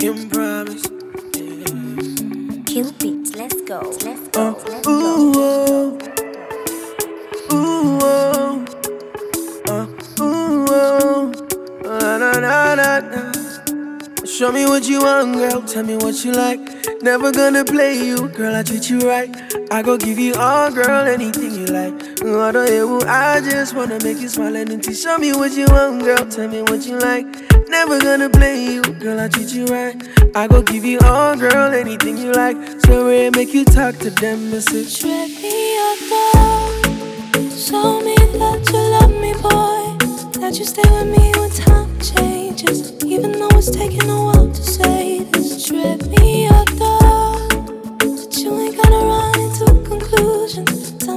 making promise. Killbeatz, let's go. Let's go. Uh, let's go. Ooh, oh. Show me what you want, girl. Tell me what you like. Never gonna play you, girl. I treat you right. I go give you all, girl, anything you like. Mm, hear I just wanna make you smile and to show me what you want, girl. Tell me what you like. Never gonna play you, girl. I treat you right. I go give you all, girl, anything you like. So I make you talk to them, message. Tread me up, Show me that you love me, boy. That you stay with me when time changes. Even though it's taking a while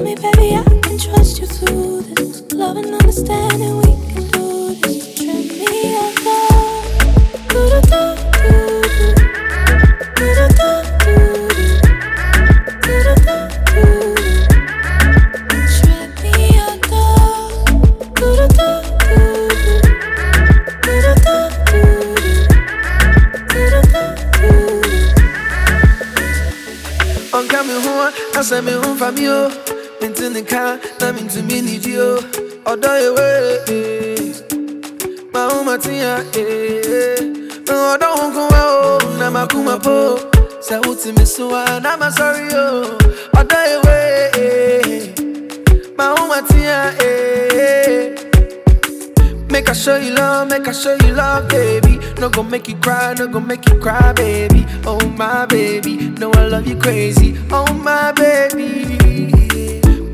me, baby, I can trust you through this. Love and understanding, we can do this. Me up, Do-do-do-do-do. Do-do-do-do-do. Do-do-do-do-do. Me up, Do-do-do-do-do. Do-do-do-do-do. Do-do-do-do-do. Mi hún mi hún fa mi o. Mi mi nìjí o. Ọ̀dọ́ ìwé, màá hún màá ti yàn. Ọ̀dọ́ òun kún wá o, náà máa kú eh. máa pò. Sẹ́wọ́n ti mi sún wa, náà máa sọ́rí o. Ọ̀dọ́ ìwé, màá hún màá ti yàn. Make I show you love, make I show you love, baby. No go make you cry, no go make you cry, baby. Oh my baby, no I love you crazy. Oh my baby.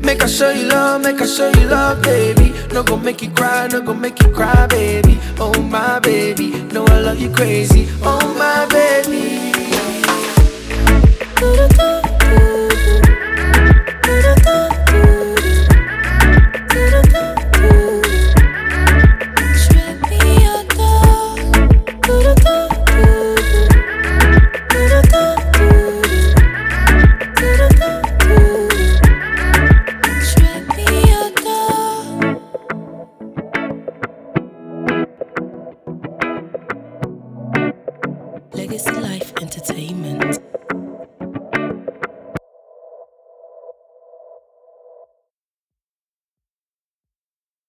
Make I show you love, make I show you love, baby. No go make you cry, no go make you cry, baby. Oh my baby, no I love you crazy. Oh my Legacy Life Entertainment.